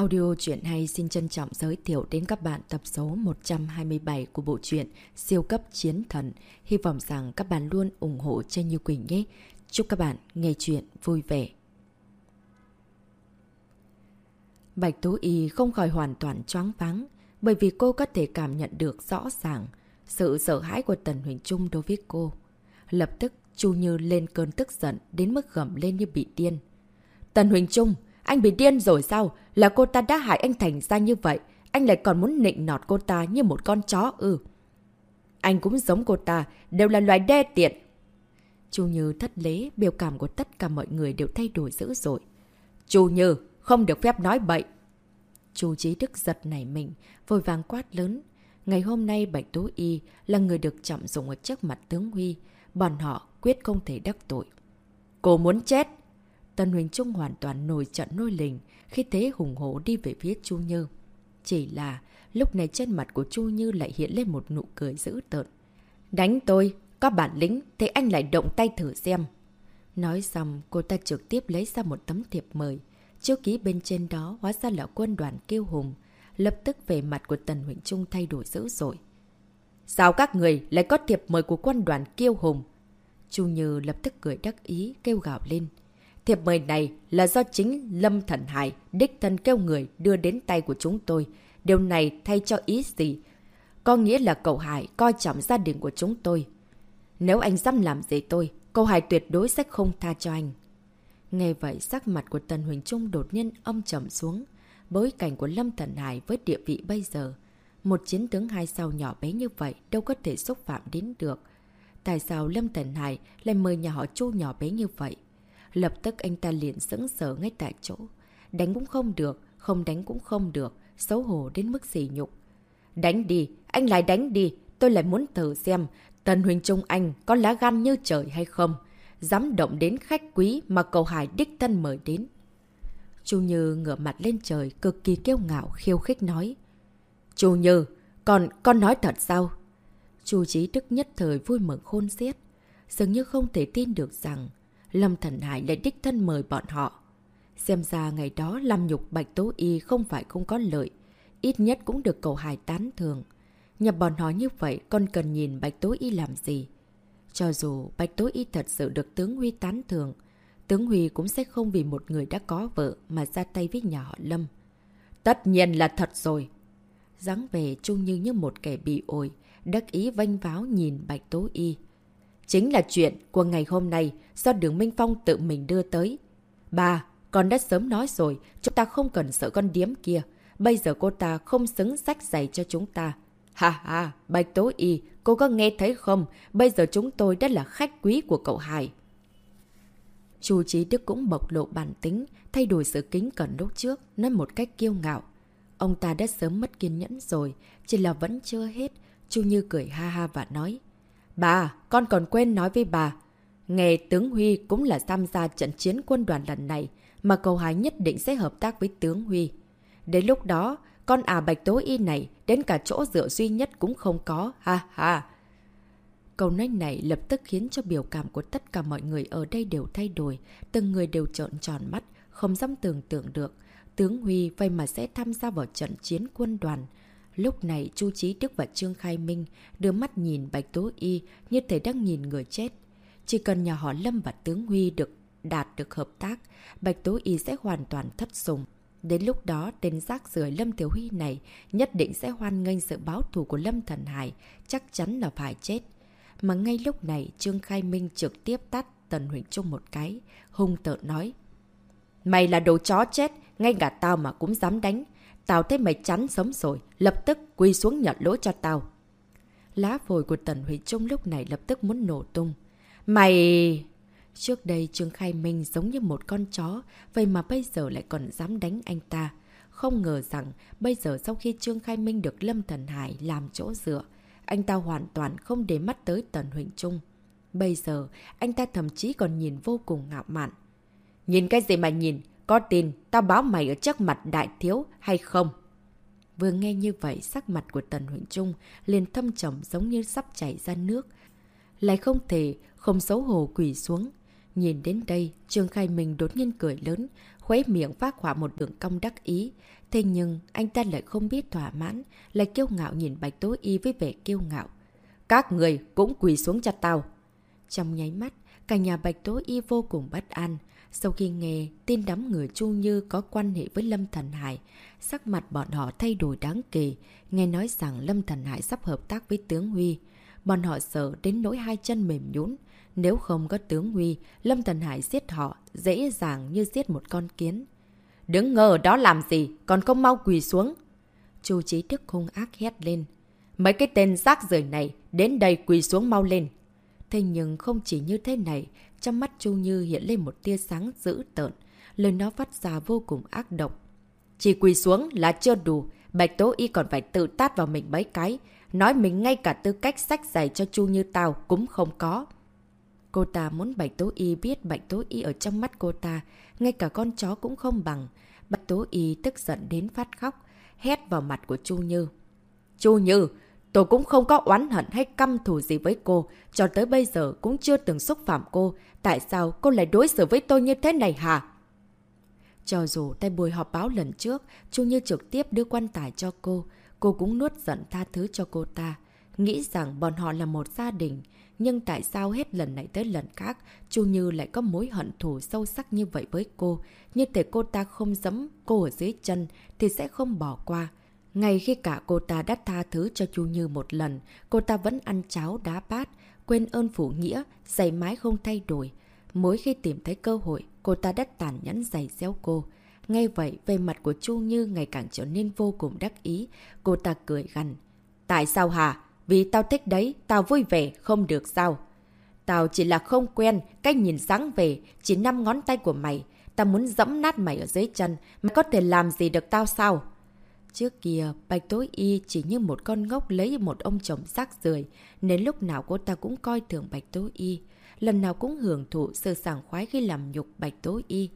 Audio truyện hay xin trân trọng giới thiệu đến các bạn tập số 127 của bộ truyện Siêu cấp chiến thần. Hy vọng rằng các bạn luôn ủng hộ cho Như Quỳnh nhé. Chúc các bạn nghe truyện vui vẻ. Bạch Tú Y không khỏi hoàn toàn choáng váng, bởi vì cô có thể cảm nhận được rõ ràng sự sợ hãi của Tần Huỳnh Trung đối với cô. Lập tức, Chu Như lên cơn tức giận đến mức gầm lên như bị điên. Tần Huỳnh Trung! Anh bị điên rồi sao? Là cô ta đã hại anh thành ra như vậy. Anh lại còn muốn nịnh nọt cô ta như một con chó ư. Anh cũng giống cô ta, đều là loài đê tiện. Chu Như thất lễ, biểu cảm của tất cả mọi người đều thay đổi dữ dội. Chu Như, không được phép nói bậy. Chu Chí Đức giật nảy mình, vội vàng quát lớn. Ngày hôm nay Bạch Tố Y là người được trọng dụng ở trước mặt tướng Huy. Bọn họ quyết không thể đắc tội. Cô muốn chết! Tân Huỳnh Trung hoàn toàn nổi trận nôi lình khi thế hùng hổ đi về phía Chu Như. Chỉ là lúc này trên mặt của Chu Như lại hiện lên một nụ cười dữ tợn. Đánh tôi, có bản lĩnh thế anh lại động tay thử xem. Nói xong, cô ta trực tiếp lấy ra một tấm thiệp mời. Chữ ký bên trên đó hóa ra là quân đoàn kêu hùng. Lập tức về mặt của Tần Huỳnh Trung thay đổi dữ dội. Sao các người lại có thiệp mời của quân đoàn kiêu hùng? Chu Như lập tức cười đắc ý, kêu gào lên. Thiệp mời này là do chính Lâm Thần Hải, đích thân kêu người đưa đến tay của chúng tôi. Điều này thay cho ý gì? Có nghĩa là cậu Hải coi trọng gia đình của chúng tôi. Nếu anh dám làm gì tôi, cậu Hải tuyệt đối sẽ không tha cho anh. Nghe vậy, sắc mặt của Tần Huỳnh Trung đột nhiên âm trầm xuống. Bối cảnh của Lâm Thần Hải với địa vị bây giờ. Một chiến tướng hai sao nhỏ bé như vậy đâu có thể xúc phạm đến được. Tại sao Lâm Thần Hải lại mời nhà họ chu nhỏ bé như vậy? Lập tức anh ta liền sững sờ ngay tại chỗ. Đánh cũng không được, không đánh cũng không được, xấu hổ đến mức sỉ nhục. Đánh đi, anh lại đánh đi, tôi lại muốn thử xem Tần Huỳnh Trung Anh có lá gan như trời hay không. Dám động đến khách quý mà cầu hải đích thân mời đến. Chu Như ngửa mặt lên trời, cực kỳ kiêu ngạo, khiêu khích nói. Chu Như, còn con nói thật sao? Chu Chí Đức nhất thời vui mừng khôn xiết. Dường như không thể tin được rằng Lâm Thần Hải lại đích thân mời bọn họ. Xem ra ngày đó làm nhục Bạch Tố Y không phải không có lợi. Ít nhất cũng được cầu hài tán thường. Nhập bọn họ như vậy còn cần nhìn Bạch Tố Y làm gì. Cho dù Bạch Tố Y thật sự được tướng Huy tán thường, tướng Huy cũng sẽ không vì một người đã có vợ mà ra tay với nhà họ Lâm. Tất nhiên là thật rồi. dáng về trung như như một kẻ bị ổi, đắc ý vanh váo nhìn Bạch Tố Y. Chính là chuyện của ngày hôm nay do đường Minh Phong tự mình đưa tới. Bà, con đã sớm nói rồi, chúng ta không cần sợ con điếm kia. Bây giờ cô ta không xứng sách giày cho chúng ta. Ha ha, Bạch Tố Y, cô có nghe thấy không? Bây giờ chúng tôi đã là khách quý của cậu Hải. Chu Chí Đức cũng bộc lộ bản tính, thay đổi sự kính cẩn lúc trước, nói một cách kiêu ngạo. Ông ta đã sớm mất kiên nhẫn rồi, chỉ là vẫn chưa hết. Chu Như cười ha ha và nói. Bà, con còn quên nói với bà. Nghe tướng Huy cũng là tham gia trận chiến quân đoàn lần này, mà cầu hái nhất định sẽ hợp tác với tướng Huy. Đến lúc đó, con à bạch tố y này đến cả chỗ dựa duy nhất cũng không có, ha ha. Câu nói này lập tức khiến cho biểu cảm của tất cả mọi người ở đây đều thay đổi, từng người đều trợn tròn mắt, không dám tưởng tượng được. Tướng Huy vậy mà sẽ tham gia vào trận chiến quân đoàn. Lúc này Chu Chí Đức và Trương Khai Minh đưa mắt nhìn Bạch Tố Y như thể đang nhìn người chết. Chỉ cần nhà họ Lâm và tướng Huy được đạt được hợp tác, Bạch Tố Y sẽ hoàn toàn thất sùng. Đến lúc đó, tên rác rưởi Lâm Tiểu Huy này nhất định sẽ hoan nghênh sự báo thù của Lâm Thần Hải, chắc chắn là phải chết. Mà ngay lúc này, Trương Khai Minh trực tiếp tắt Tần Huỳnh Trung một cái, hung tợn nói. Mày là đồ chó chết, ngay cả tao mà cũng dám đánh. Tao thấy mày chán sống rồi, lập tức quy xuống nhận lỗi cho tao. Lá phổi của Tần Huy Trung lúc này lập tức muốn nổ tung. Mày... Trước đây Trương Khai Minh giống như một con chó, vậy mà bây giờ lại còn dám đánh anh ta. Không ngờ rằng bây giờ sau khi Trương Khai Minh được Lâm Thần Hải làm chỗ dựa, anh ta hoàn toàn không để mắt tới Tần Huỳnh Trung. Bây giờ, anh ta thậm chí còn nhìn vô cùng ngạo mạn. Nhìn cái gì mà nhìn? Có tin tao báo mày ở trước mặt đại thiếu hay không? Vừa nghe như vậy, sắc mặt của Tần Huỳnh Trung liền thâm trầm giống như sắp chảy ra nước. Lại không thể, không xấu hổ quỷ xuống. Nhìn đến đây, Trương Khai Minh đột nhiên cười lớn, khuấy miệng phát hỏa một đường cong đắc ý. Thế nhưng, anh ta lại không biết thỏa mãn, lại kiêu ngạo nhìn Bạch Tố Y với vẻ kiêu ngạo. Các người cũng quỳ xuống cho tao. Trong nháy mắt, cả nhà Bạch Tố Y vô cùng bất an. Sau khi nghe tin đám người Chu Như có quan hệ với Lâm Thần Hải, sắc mặt bọn họ thay đổi đáng kể. Nghe nói rằng Lâm Thần Hải sắp hợp tác với tướng Huy. Bọn họ sợ đến nỗi hai chân mềm nhũn Nếu không có tướng Huy, Lâm Thần Hải giết họ dễ dàng như giết một con kiến. Đứng ngờ đó làm gì, còn không mau quỳ xuống. Chu Chí Đức hung ác hét lên. Mấy cái tên rác rời này, đến đây quỳ xuống mau lên. Thế nhưng không chỉ như thế này, trong mắt Chu Như hiện lên một tia sáng dữ tợn. Lời nó phát ra vô cùng ác độc. Chỉ quỳ xuống là chưa đủ, Bạch Tố Y còn phải tự tát vào mình mấy cái. Nói mình ngay cả tư cách sách giày cho Chu Như tao cũng không có. Cô ta muốn Bạch Tố Y biết Bạch Tố Y ở trong mắt cô ta, ngay cả con chó cũng không bằng. Bạch Tố Y tức giận đến phát khóc, hét vào mặt của Chu Như. Chu Như, tôi cũng không có oán hận hay căm thù gì với cô, cho tới bây giờ cũng chưa từng xúc phạm cô. Tại sao cô lại đối xử với tôi như thế này hả? Cho dù tại buổi họp báo lần trước, Chu Như trực tiếp đưa quan tài cho cô, cô cũng nuốt giận tha thứ cho cô ta. Nghĩ rằng bọn họ là một gia đình, nhưng tại sao hết lần này tới lần khác, Chu Như lại có mối hận thù sâu sắc như vậy với cô? Như thể cô ta không dẫm cô ở dưới chân thì sẽ không bỏ qua. Ngay khi cả cô ta đã tha thứ cho Chu Như một lần, cô ta vẫn ăn cháo đá bát, quên ơn phủ nghĩa, giày mái không thay đổi. Mỗi khi tìm thấy cơ hội, cô ta đã tàn nhẫn giày xéo cô. Ngay vậy, về mặt của Chu Như ngày càng trở nên vô cùng đắc ý. Cô ta cười gằn. Tại sao hả? Vì tao thích đấy, tao vui vẻ, không được sao? Tao chỉ là không quen, cách nhìn sáng về, chỉ năm ngón tay của mày. Tao muốn dẫm nát mày ở dưới chân, mày có thể làm gì được tao sao? Trước kia, Bạch Tối Y chỉ như một con ngốc lấy một ông chồng rác rưởi nên lúc nào cô ta cũng coi thường Bạch Tối Y. Lần nào cũng hưởng thụ sự sảng khoái khi làm nhục Bạch Tối Y.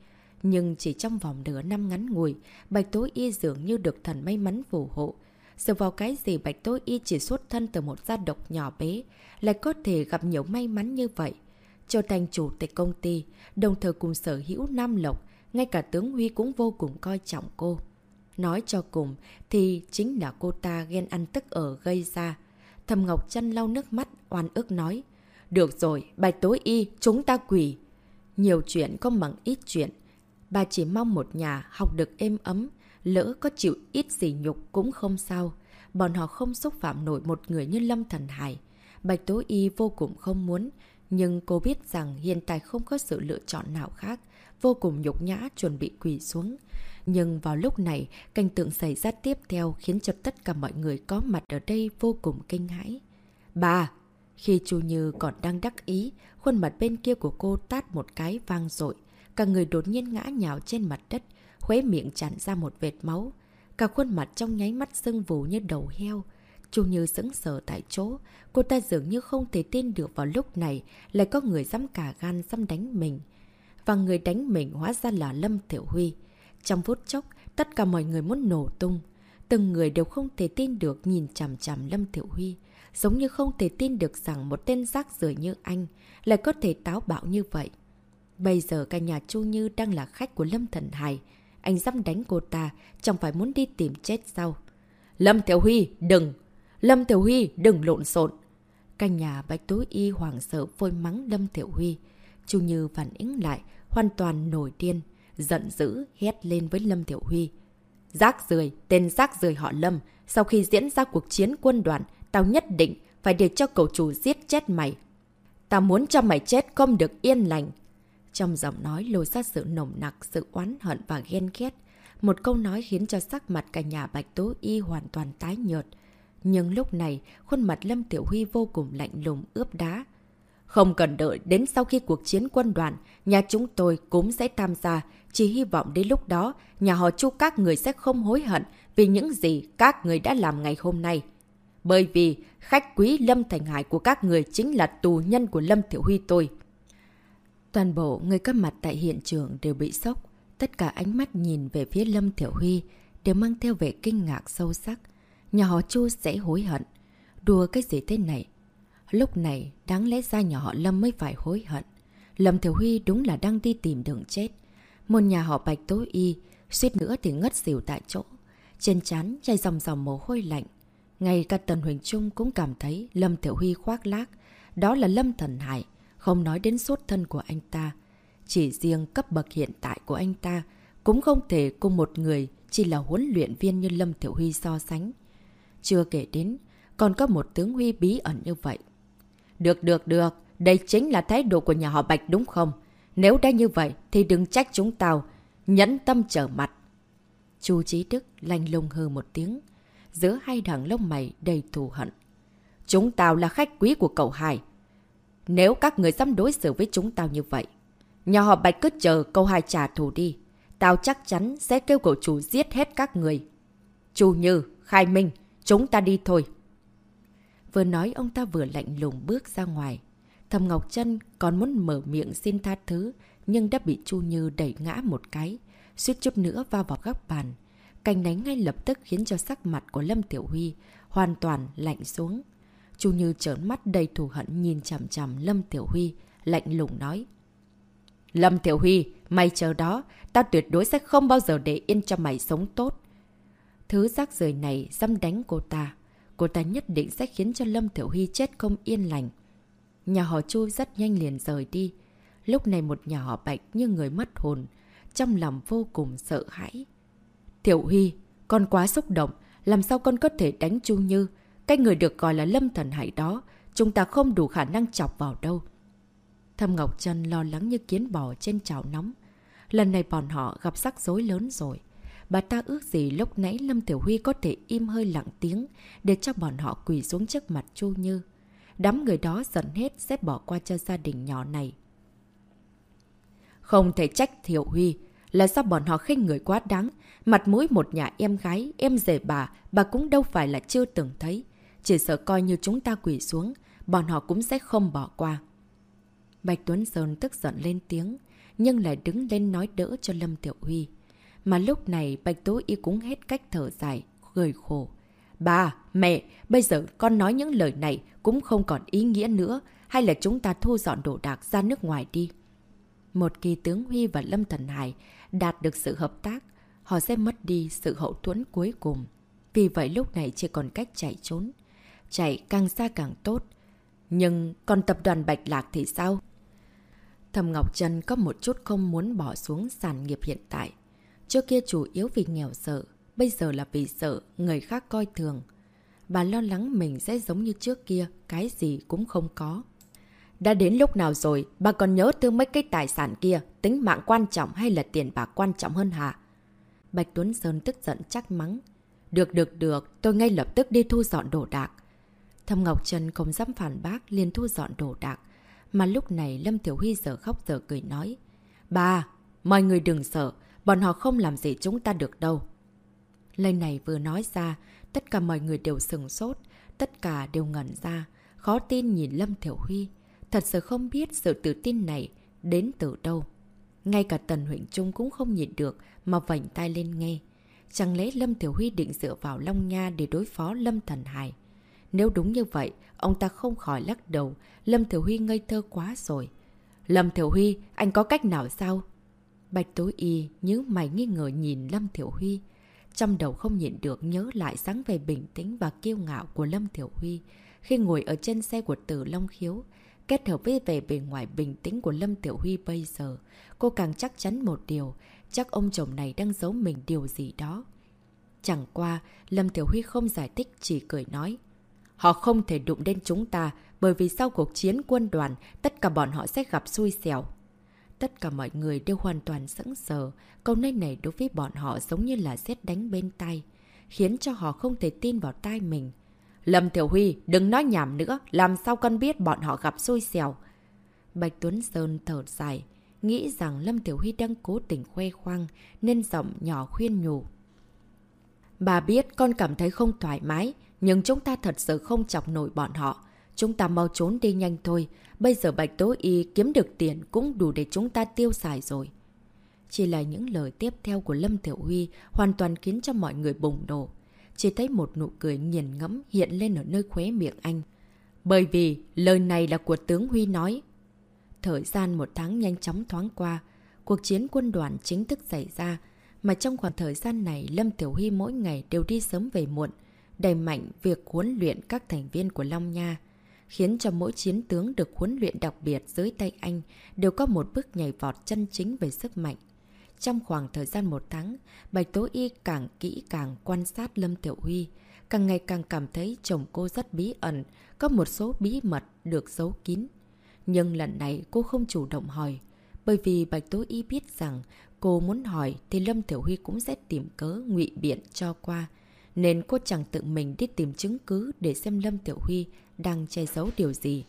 Nhưng chỉ trong vòng nửa năm ngắn ngủi, Bạch Tối Y dường như được thần may mắn phù hộ. Dựa vào cái gì Bạch Tối Y chỉ xuất thân từ một gia độc nhỏ bé, lại có thể gặp nhiều may mắn như vậy. Trở thành chủ tịch công ty, đồng thời cùng sở hữu Nam Lộc, ngay cả tướng Huy cũng vô cùng coi trọng cô. Nói cho cùng thì chính là cô ta ghen ăn tức ở gây ra. Thầm Ngọc chân lau nước mắt, oan ức nói. Được rồi, Bạch Tối Y, chúng ta quỷ. Nhiều chuyện có bằng ít chuyện. Bà chỉ mong một nhà học được êm ấm, lỡ có chịu ít gì nhục cũng không sao. Bọn họ không xúc phạm nổi một người như Lâm Thần Hải. Bạch Tố Y vô cùng không muốn, nhưng cô biết rằng hiện tại không có sự lựa chọn nào khác, vô cùng nhục nhã chuẩn bị quỳ xuống. Nhưng vào lúc này, cảnh tượng xảy ra tiếp theo khiến cho tất cả mọi người có mặt ở đây vô cùng kinh hãi. Bà! Khi Chu Như còn đang đắc ý, khuôn mặt bên kia của cô tát một cái vang dội Cả người đột nhiên ngã nhào trên mặt đất, khuế miệng chặn ra một vệt máu. Cả khuôn mặt trong nháy mắt sưng vù như đầu heo. Chu Như sững sờ tại chỗ, cô ta dường như không thể tin được vào lúc này lại có người dám cả gan dám đánh mình. Và người đánh mình hóa ra là Lâm Tiểu Huy. Trong phút chốc, tất cả mọi người muốn nổ tung. Từng người đều không thể tin được nhìn chằm chằm Lâm Tiểu Huy. Giống như không thể tin được rằng một tên rác rưởi như anh lại có thể táo bạo như vậy. Bây giờ cả nhà Chu Như đang là khách của Lâm Thần Hải. Anh dám đánh cô ta, chẳng phải muốn đi tìm chết sao? Lâm Tiểu Huy, đừng! Lâm Tiểu Huy, đừng lộn xộn! Cả nhà Bạch Tối Y hoàng sợ phôi mắng Lâm Tiểu Huy. Chu Như phản ứng lại, hoàn toàn nổi điên, giận dữ, hét lên với Lâm Tiểu Huy. Rác rưởi tên rác rưởi họ Lâm, sau khi diễn ra cuộc chiến quân đoàn, tao nhất định phải để cho cậu chủ giết chết mày. Tao muốn cho mày chết không được yên lành. Trong giọng nói lôi ra sự nồng nặc, sự oán hận và ghen ghét. Một câu nói khiến cho sắc mặt cả nhà Bạch Tố Y hoàn toàn tái nhợt. Nhưng lúc này, khuôn mặt Lâm Tiểu Huy vô cùng lạnh lùng ướp đá. Không cần đợi đến sau khi cuộc chiến quân đoàn, nhà chúng tôi cũng sẽ tham gia. Chỉ hy vọng đến lúc đó, nhà họ chu các người sẽ không hối hận vì những gì các người đã làm ngày hôm nay. Bởi vì khách quý Lâm Thành Hải của các người chính là tù nhân của Lâm Thiểu Huy tôi. Toàn bộ người có mặt tại hiện trường đều bị sốc. Tất cả ánh mắt nhìn về phía Lâm Thiểu Huy đều mang theo vẻ kinh ngạc sâu sắc. Nhà họ Chu sẽ hối hận. Đùa cái gì thế này? Lúc này, đáng lẽ ra nhà họ Lâm mới phải hối hận. Lâm Thiểu Huy đúng là đang đi tìm đường chết. Một nhà họ Bạch tối y, suýt nữa thì ngất xỉu tại chỗ. Trên chán chảy dòng dòng mồ hôi lạnh. Ngay cả Tần Huỳnh Trung cũng cảm thấy Lâm Thiểu Huy khoác lác. Đó là Lâm Thần Hải, không nói đến suốt thân của anh ta. Chỉ riêng cấp bậc hiện tại của anh ta cũng không thể cùng một người chỉ là huấn luyện viên như Lâm Thiểu Huy so sánh. Chưa kể đến, còn có một tướng Huy bí ẩn như vậy. Được, được, được. Đây chính là thái độ của nhà họ Bạch đúng không? Nếu đã như vậy thì đừng trách chúng tao. Nhẫn tâm trở mặt. Chu Chí Đức lanh lùng hư một tiếng. Giữa hai đằng lông mày đầy thù hận. Chúng tao là khách quý của cậu hai. Nếu các người dám đối xử với chúng tao như vậy, nhà họ Bạch cứ chờ câu hai trả thù đi. Tao chắc chắn sẽ kêu cậu chủ giết hết các người. Chu Như, Khai Minh, chúng ta đi thôi. Vừa nói ông ta vừa lạnh lùng bước ra ngoài. Thầm Ngọc Trân còn muốn mở miệng xin tha thứ, nhưng đã bị Chu Như đẩy ngã một cái, suýt chút nữa va vào góc bàn. Cành đánh ngay lập tức khiến cho sắc mặt của Lâm Tiểu Huy hoàn toàn lạnh xuống. Chu Như trởn mắt đầy thù hận nhìn chằm chằm Lâm Tiểu Huy, lạnh lùng nói. Lâm Tiểu Huy, mày chờ đó, tao tuyệt đối sẽ không bao giờ để yên cho mày sống tốt. Thứ rác rời này dám đánh cô ta. Cô ta nhất định sẽ khiến cho Lâm Tiểu Huy chết không yên lành. Nhà họ Chu rất nhanh liền rời đi. Lúc này một nhà họ Bạch như người mất hồn, trong lòng vô cùng sợ hãi. Tiểu Huy, con quá xúc động, làm sao con có thể đánh Chu Như? Cái người được gọi là Lâm Thần Hải đó, chúng ta không đủ khả năng chọc vào đâu. Thâm Ngọc Trân lo lắng như kiến bò trên chảo nóng. Lần này bọn họ gặp rắc rối lớn rồi. Bà ta ước gì lúc nãy Lâm Tiểu Huy có thể im hơi lặng tiếng để cho bọn họ quỳ xuống trước mặt Chu Như. Đám người đó giận hết sẽ bỏ qua cho gia đình nhỏ này. Không thể trách Tiểu Huy là do bọn họ khinh người quá đáng. Mặt mũi một nhà em gái, em rể bà, bà cũng đâu phải là chưa từng thấy. Chỉ sợ coi như chúng ta quỳ xuống, bọn họ cũng sẽ không bỏ qua. Bạch Tuấn Sơn tức giận lên tiếng, nhưng lại đứng lên nói đỡ cho Lâm Tiểu Huy. Mà lúc này Bạch Tố Y cũng hết cách thở dài, gửi khổ. Bà, mẹ, bây giờ con nói những lời này cũng không còn ý nghĩa nữa, hay là chúng ta thu dọn đồ đạc ra nước ngoài đi. Một kỳ tướng Huy và Lâm Thần Hải đạt được sự hợp tác, họ sẽ mất đi sự hậu thuẫn cuối cùng. Vì vậy lúc này chỉ còn cách chạy trốn. Chạy càng xa càng tốt. Nhưng còn tập đoàn Bạch Lạc thì sao? Thầm Ngọc Trân có một chút không muốn bỏ xuống sản nghiệp hiện tại. Trước kia chủ yếu vì nghèo sợ, bây giờ là vì sợ người khác coi thường. Bà lo lắng mình sẽ giống như trước kia, cái gì cũng không có. Đã đến lúc nào rồi, bà còn nhớ thương mấy cái tài sản kia, tính mạng quan trọng hay là tiền bạc quan trọng hơn hả? Bạch Tuấn Sơn tức giận chắc mắng. Được được được, tôi ngay lập tức đi thu dọn đồ đạc. Thầm Ngọc Trần không dám phản bác liền thu dọn đồ đạc. Mà lúc này Lâm Tiểu Huy giờ khóc giờ cười nói. Bà, mọi người đừng sợ, bọn họ không làm gì chúng ta được đâu. Lời này vừa nói ra, tất cả mọi người đều sừng sốt, tất cả đều ngẩn ra, khó tin nhìn Lâm Tiểu Huy. Thật sự không biết sự tự tin này đến từ đâu. Ngay cả Tần Huỳnh Trung cũng không nhìn được mà vảnh tay lên nghe. Chẳng lẽ Lâm Tiểu Huy định dựa vào Long Nha để đối phó Lâm Thần Hải? Nếu đúng như vậy, ông ta không khỏi lắc đầu. Lâm Thiểu Huy ngây thơ quá rồi. Lâm Thiểu Huy, anh có cách nào sao? Bạch Tối Y nhớ mày nghi ngờ nhìn Lâm Thiểu Huy. Trong đầu không nhịn được nhớ lại sáng về bình tĩnh và kiêu ngạo của Lâm Thiểu Huy khi ngồi ở trên xe của Tử Long Khiếu. Kết hợp với vẻ bề ngoài bình tĩnh của Lâm Tiểu Huy bây giờ, cô càng chắc chắn một điều, chắc ông chồng này đang giấu mình điều gì đó. Chẳng qua, Lâm Tiểu Huy không giải thích chỉ cười nói. Họ không thể đụng đến chúng ta bởi vì sau cuộc chiến quân đoàn, tất cả bọn họ sẽ gặp xui xẻo. Tất cả mọi người đều hoàn toàn sẵn sờ. Câu nói này đối với bọn họ giống như là xét đánh bên tay, khiến cho họ không thể tin vào tai mình. Lâm Thiểu Huy, đừng nói nhảm nữa, làm sao con biết bọn họ gặp xui xẻo. Bạch Tuấn Sơn thở dài, nghĩ rằng Lâm Tiểu Huy đang cố tình khoe khoang, nên giọng nhỏ khuyên nhủ. Bà biết con cảm thấy không thoải mái, nhưng chúng ta thật sự không chọc nổi bọn họ. Chúng ta mau trốn đi nhanh thôi. Bây giờ Bạch Tố Y kiếm được tiền cũng đủ để chúng ta tiêu xài rồi. Chỉ là những lời tiếp theo của Lâm Tiểu Huy hoàn toàn khiến cho mọi người bùng nổ. Chỉ thấy một nụ cười nghiền ngẫm hiện lên ở nơi khóe miệng anh. Bởi vì lời này là của tướng Huy nói. Thời gian một tháng nhanh chóng thoáng qua. cuộc chiến quân đoàn chính thức xảy ra. Mà trong khoảng thời gian này, Lâm Tiểu Huy mỗi ngày đều đi sớm về muộn, đẩy mạnh việc huấn luyện các thành viên của Long Nha, khiến cho mỗi chiến tướng được huấn luyện đặc biệt dưới tay anh đều có một bước nhảy vọt chân chính về sức mạnh. Trong khoảng thời gian một tháng, Bạch Tố Y càng kỹ càng quan sát Lâm Tiểu Huy, càng ngày càng cảm thấy chồng cô rất bí ẩn, có một số bí mật được giấu kín. Nhưng lần này cô không chủ động hỏi, bởi vì Bạch Tố Y biết rằng cô muốn hỏi thì Lâm Tiểu Huy cũng sẽ tìm cớ ngụy biện cho qua. Nên cô chẳng tự mình đi tìm chứng cứ để xem Lâm Tiểu Huy đang che giấu điều gì.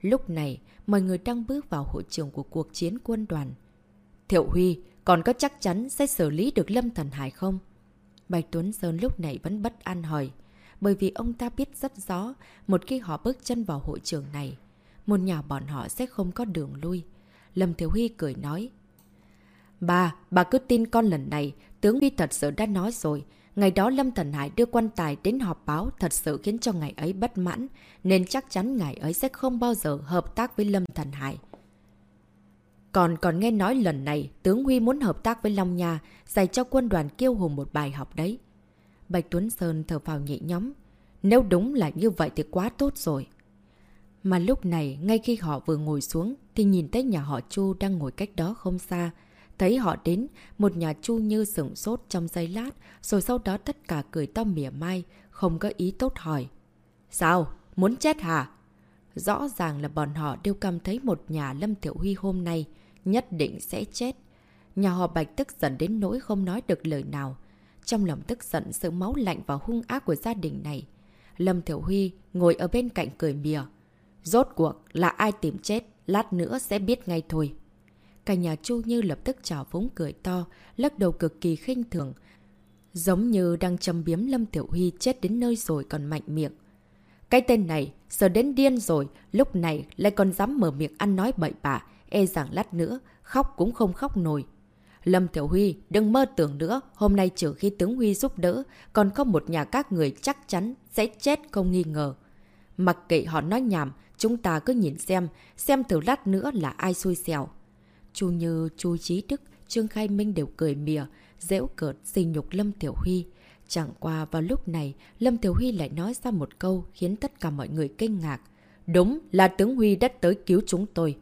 Lúc này, mọi người đang bước vào hội trường của cuộc chiến quân đoàn. Thiệu Huy, còn có chắc chắn sẽ xử lý được Lâm Thần Hải không? Bạch Tuấn Sơn lúc này vẫn bất an hỏi. Bởi vì ông ta biết rất rõ, một khi họ bước chân vào hội trường này, một nhà bọn họ sẽ không có đường lui. Lâm Thiệu Huy cười nói. Bà, bà cứ tin con lần này, tướng Huy thật sự đã nói rồi. Ngày đó Lâm Thần Hải đưa quan tài đến họp báo thật sự khiến cho ngày ấy bất mãn, nên chắc chắn ngày ấy sẽ không bao giờ hợp tác với Lâm Thần Hải. Còn còn nghe nói lần này, tướng Huy muốn hợp tác với Long Nha, dạy cho quân đoàn kiêu hùng một bài học đấy. Bạch Tuấn Sơn thở vào nhị nhóm. Nếu đúng là như vậy thì quá tốt rồi. Mà lúc này, ngay khi họ vừa ngồi xuống, thì nhìn thấy nhà họ Chu đang ngồi cách đó không xa. Thấy họ đến, một nhà Chu như sửng sốt trong giây lát, rồi sau đó tất cả cười to mỉa mai, không có ý tốt hỏi. Sao? Muốn chết hả? Rõ ràng là bọn họ đều cảm thấy một nhà Lâm Thiểu Huy hôm nay nhất định sẽ chết. Nhà họ Bạch tức giận đến nỗi không nói được lời nào. Trong lòng tức giận sự máu lạnh và hung ác của gia đình này. Lâm Thiểu Huy ngồi ở bên cạnh cười mỉa. Rốt cuộc là ai tìm chết, lát nữa sẽ biết ngay thôi. Cả nhà Chu Như lập tức trào phúng cười to, lắc đầu cực kỳ khinh thường. Giống như đang châm biếm Lâm Tiểu Huy chết đến nơi rồi còn mạnh miệng. Cái tên này, giờ đến điên rồi, lúc này lại còn dám mở miệng ăn nói bậy bạ, e rằng lát nữa, khóc cũng không khóc nổi. Lâm Tiểu Huy, đừng mơ tưởng nữa, hôm nay trừ khi tướng Huy giúp đỡ, còn có một nhà các người chắc chắn sẽ chết không nghi ngờ. Mặc kệ họ nói nhảm, chúng ta cứ nhìn xem, xem thử lát nữa là ai xui xẻo. Chu Như, Chu Chí Đức, Trương Khai Minh đều cười mỉa, dễu cợt, xì nhục Lâm Tiểu Huy. Chẳng qua vào lúc này, Lâm Tiểu Huy lại nói ra một câu khiến tất cả mọi người kinh ngạc. Đúng là tướng Huy đã tới cứu chúng tôi.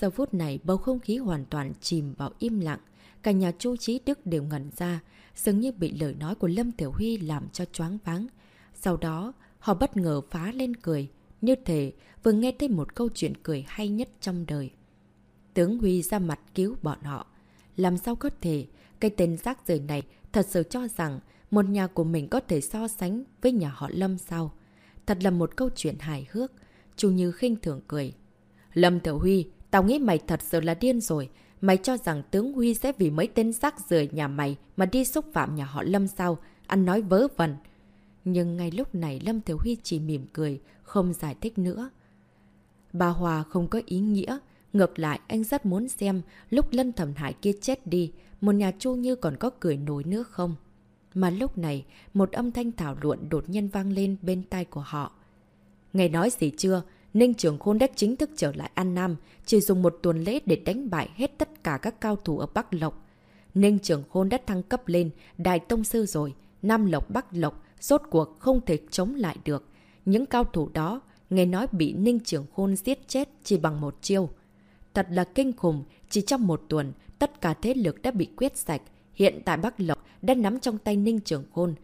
Giờ phút này, bầu không khí hoàn toàn chìm vào im lặng. Cả nhà Chu Chí Đức đều ngẩn ra, dường như bị lời nói của Lâm Tiểu Huy làm cho choáng váng. Sau đó, họ bất ngờ phá lên cười, như thể vừa nghe thấy một câu chuyện cười hay nhất trong đời. Tướng Huy ra mặt cứu bọn họ. Làm sao có thể, cái tên rác rời này thật sự cho rằng một nhà của mình có thể so sánh với nhà họ Lâm sao? Thật là một câu chuyện hài hước. Chu Như khinh thường cười. Lâm Tiểu Huy, tao nghĩ mày thật sự là điên rồi. Mày cho rằng tướng Huy sẽ vì mấy tên rác rời nhà mày mà đi xúc phạm nhà họ Lâm sao? Ăn nói vớ vẩn. Nhưng ngay lúc này Lâm Tiểu Huy chỉ mỉm cười, không giải thích nữa. Bà Hòa không có ý nghĩa. Ngược lại, anh rất muốn xem lúc Lân Thẩm Hải kia chết đi, một nhà chu như còn có cười nổi nữa không? Mà lúc này, một âm thanh thảo luận đột nhiên vang lên bên tai của họ. Ngày nói gì chưa? Ninh Trường Khôn đã chính thức trở lại An Nam, chỉ dùng một tuần lễ để đánh bại hết tất cả các cao thủ ở Bắc Lộc. Ninh Trường Khôn đã thăng cấp lên, Đại Tông Sư rồi, Nam Lộc Bắc Lộc, rốt cuộc không thể chống lại được. Những cao thủ đó, nghe nói bị Ninh Trường Khôn giết chết chỉ bằng một chiêu. Thật là kinh khủng, chỉ trong một tuần, tất cả thế lực đã bị quyết sạch. Hiện tại Bắc Lộc đã nắm trong tay Ninh Trường Khôn.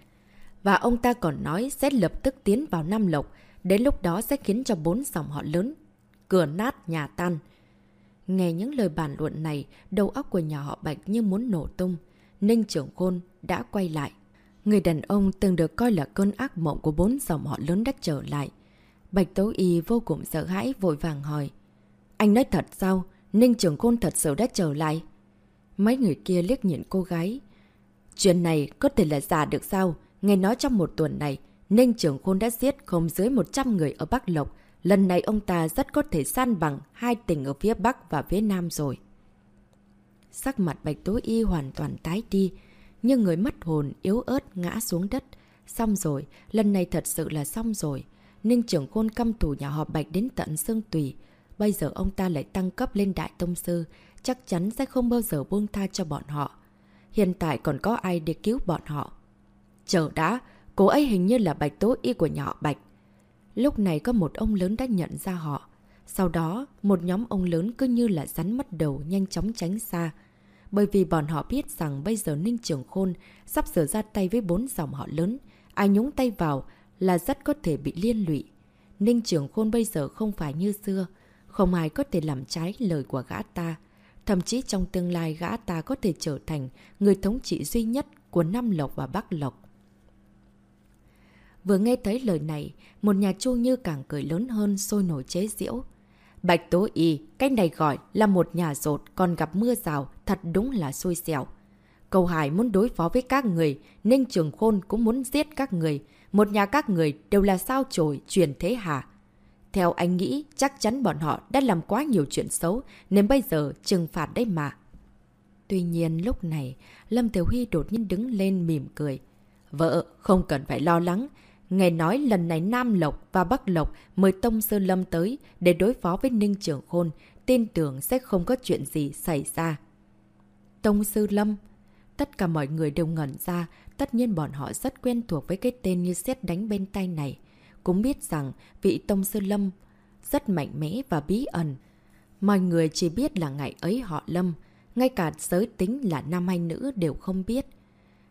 Và ông ta còn nói sẽ lập tức tiến vào Nam Lộc, đến lúc đó sẽ khiến cho bốn dòng họ lớn. Cửa nát, nhà tan. Nghe những lời bàn luận này, đầu óc của nhà họ Bạch như muốn nổ tung. Ninh Trường Khôn đã quay lại. Người đàn ông từng được coi là cơn ác mộng của bốn dòng họ lớn đã trở lại. Bạch Tố Y vô cùng sợ hãi vội vàng hỏi. Anh nói thật sao? Ninh Trường Khôn thật sự đã trở lại. Mấy người kia liếc nhìn cô gái. Chuyện này có thể là giả được sao? Nghe nói trong một tuần này, Ninh Trường Khôn đã giết không dưới 100 người ở Bắc Lộc. Lần này ông ta rất có thể san bằng hai tỉnh ở phía Bắc và phía Nam rồi. Sắc mặt Bạch Tố Y hoàn toàn tái đi, nhưng người mất hồn yếu ớt ngã xuống đất. Xong rồi, lần này thật sự là xong rồi. Ninh trưởng khôn căm thủ nhà họ Bạch đến tận xương tùy bây giờ ông ta lại tăng cấp lên đại tông sư, chắc chắn sẽ không bao giờ buông tha cho bọn họ. Hiện tại còn có ai để cứu bọn họ? Chờ đã, cô ấy hình như là bạch tố y của nhỏ bạch. Lúc này có một ông lớn đã nhận ra họ. Sau đó, một nhóm ông lớn cứ như là rắn mất đầu nhanh chóng tránh xa. Bởi vì bọn họ biết rằng bây giờ Ninh Trường Khôn sắp sửa ra tay với bốn dòng họ lớn. Ai nhúng tay vào là rất có thể bị liên lụy. Ninh Trường Khôn bây giờ không phải như xưa. Không ai có thể làm trái lời của gã ta. Thậm chí trong tương lai gã ta có thể trở thành người thống trị duy nhất của Nam Lộc và Bắc Lộc. Vừa nghe thấy lời này, một nhà chu như càng cười lớn hơn sôi nổi chế diễu. Bạch Tố Y, cách này gọi là một nhà rột còn gặp mưa rào, thật đúng là xui xẻo. Cầu Hải muốn đối phó với các người, Ninh Trường Khôn cũng muốn giết các người. Một nhà các người đều là sao chổi, truyền thế hả? Theo anh nghĩ, chắc chắn bọn họ đã làm quá nhiều chuyện xấu, nên bây giờ trừng phạt đấy mà. Tuy nhiên lúc này, Lâm Tiểu Huy đột nhiên đứng lên mỉm cười. Vợ, không cần phải lo lắng. Nghe nói lần này Nam Lộc và Bắc Lộc mời Tông Sư Lâm tới để đối phó với Ninh Trường Khôn, tin tưởng sẽ không có chuyện gì xảy ra. Tông Sư Lâm Tất cả mọi người đều ngẩn ra, tất nhiên bọn họ rất quen thuộc với cái tên như xét đánh bên tay này. Cũng biết rằng vị Tông Sư Lâm rất mạnh mẽ và bí ẩn. Mọi người chỉ biết là ngày ấy họ Lâm, ngay cả giới tính là nam hay nữ đều không biết.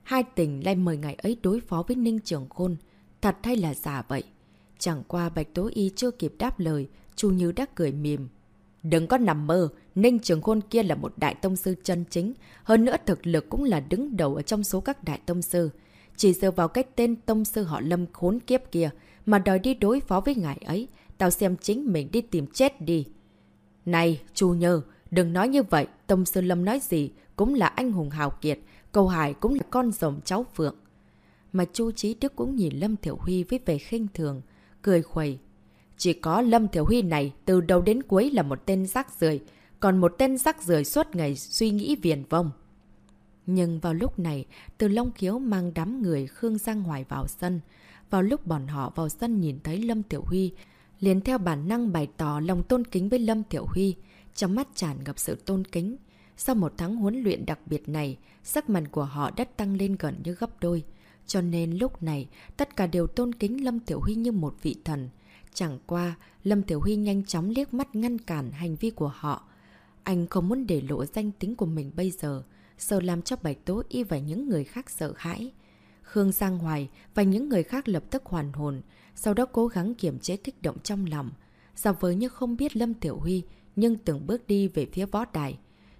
Hai tình lại mời ngày ấy đối phó với Ninh Trường Khôn, thật hay là giả vậy? Chẳng qua Bạch Tố Y chưa kịp đáp lời, Chu Như đã cười mềm. Đừng có nằm mơ, Ninh Trường Khôn kia là một đại tông sư chân chính, hơn nữa thực lực cũng là đứng đầu ở trong số các đại tông sư. Chỉ dựa vào cái tên tông sư họ lâm khốn kiếp kia mà đòi đi đối phó với ngài ấy, tao xem chính mình đi tìm chết đi. Này, Chu Nhơ, đừng nói như vậy, tông sư lâm nói gì cũng là anh hùng hào kiệt, cầu hải cũng là con rồng cháu phượng. Mà Chu Chí Đức cũng nhìn Lâm Thiểu Huy với vẻ khinh thường, cười khuầy. Chỉ có Lâm Thiểu Huy này từ đầu đến cuối là một tên rác rưởi còn một tên rác rưởi suốt ngày suy nghĩ viền vông. Nhưng vào lúc này, từ Long Khiếu mang đám người Khương Giang Hoài vào sân. Vào lúc bọn họ vào sân nhìn thấy Lâm Tiểu Huy, liền theo bản năng bày tỏ lòng tôn kính với Lâm Tiểu Huy, trong mắt tràn ngập sự tôn kính. Sau một tháng huấn luyện đặc biệt này, sắc mặt của họ đã tăng lên gần như gấp đôi. Cho nên lúc này, tất cả đều tôn kính Lâm Tiểu Huy như một vị thần. Chẳng qua, Lâm Tiểu Huy nhanh chóng liếc mắt ngăn cản hành vi của họ. Anh không muốn để lộ danh tính của mình bây giờ, sợ làm cho Bạch Tố Y và những người khác sợ hãi. Khương Giang Hoài và những người khác lập tức hoàn hồn, sau đó cố gắng kiềm chế kích động trong lòng. Giả vờ như không biết Lâm Tiểu Huy, nhưng từng bước đi về phía võ đài.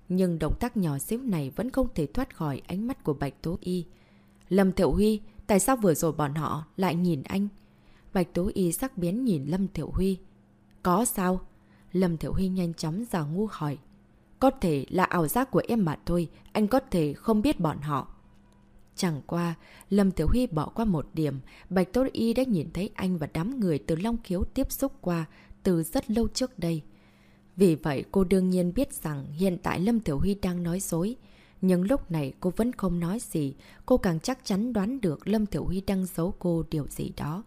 Nhưng động tác nhỏ xíu này vẫn không thể thoát khỏi ánh mắt của Bạch Tố Y. Lâm Thiệu Huy, tại sao vừa rồi bọn họ lại nhìn anh? Bạch Tố Y sắc biến nhìn Lâm Thiệu Huy. Có sao? Lâm Thiệu Huy nhanh chóng giả ngu hỏi. Có thể là ảo giác của em mà thôi, anh có thể không biết bọn họ. Chẳng qua, Lâm Tiểu Huy bỏ qua một điểm, Bạch Tốt Y đã nhìn thấy anh và đám người từ Long Khiếu tiếp xúc qua từ rất lâu trước đây. Vì vậy cô đương nhiên biết rằng hiện tại Lâm Tiểu Huy đang nói dối. Nhưng lúc này cô vẫn không nói gì, cô càng chắc chắn đoán được Lâm Tiểu Huy đang giấu cô điều gì đó.